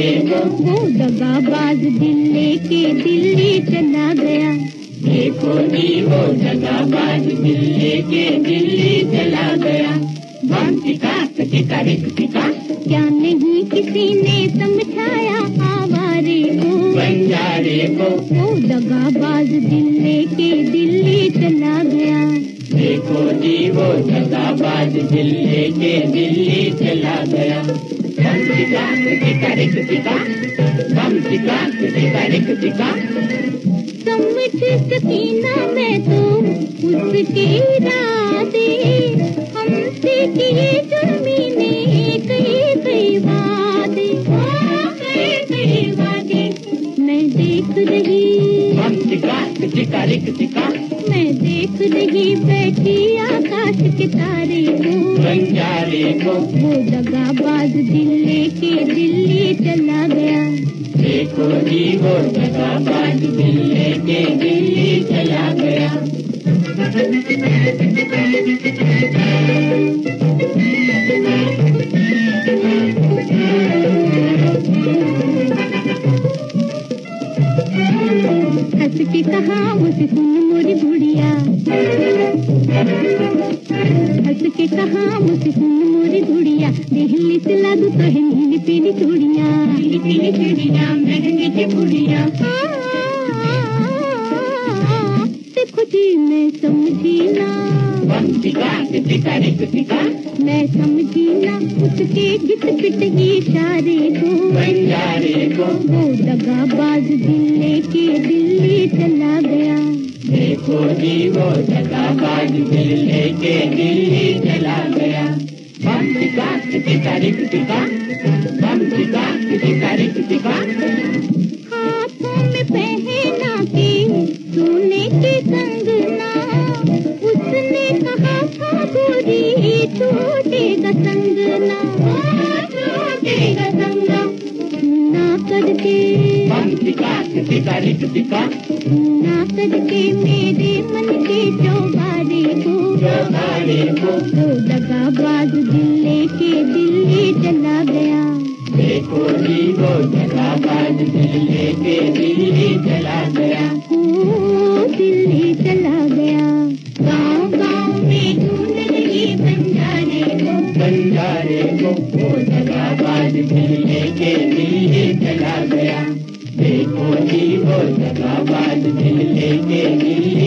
वो दगाबाज दिल लेके दिल्ली चला गया। देखो जी वो जगाबाज दिल्ली के दिल्ली चला गया। बम टिका टिका रिक टिका। क्या नहीं किसी ने समझाया आवारे को? बंजारे को। वो दगाबाज दिल लेके दिल्ली चला गया। देखो जी वो जगाबाज दिल्ली के दिल्ली चला गया। समझ सकी मैं तो उसके इरादे हमसे किए जमीने कई कई वादे कई कई वादे। मैं देख रही बम टिका टिका रिक टिका मैं देख रही बैठी आकाश के तारे को बंजारे को। वो दगाबाज दिल लेके दिल्ली चला गया। देखो जी वो दगाबाज दिल लेके दिल्ली चला गया। हंस के कहा मोरी बुढ़िया दिल्ली से ला दू तो है नीली पीली चूड़िया। नीली पीली चूड़िया महँगी की बुढ़िया देखो जी मैं समझी ना। मैं समझी ना उसके गिट पिट इशारे को। को। वो दगाबाज दिल लेके दिल्ली चला गया। देखो जी वो जगाबाज दिल्ली के दिल्ली चला गया बम टिका टिका रिक टिका बम टिका टिका टिका हाथों में पहना के सोने के कंगना उसने कहा था गोरी टूटेगा टूटेगा ना टिका टिका रिक ना करके मेरे मन के चौबारे को जगारे को तो दगाबाज दिल लेके दिल्ली चला गया। देखो जी वो जगाबाज दिल्ली के दिल्ली चला गया। ओ दिल्ली चला गया। गाँव गाँव में ढूंढ रही बंजारे को बंजारे को वो जगाबाज दिल्ली के दिल्ली चला गया। देखो जी वो जगाबाज लेके के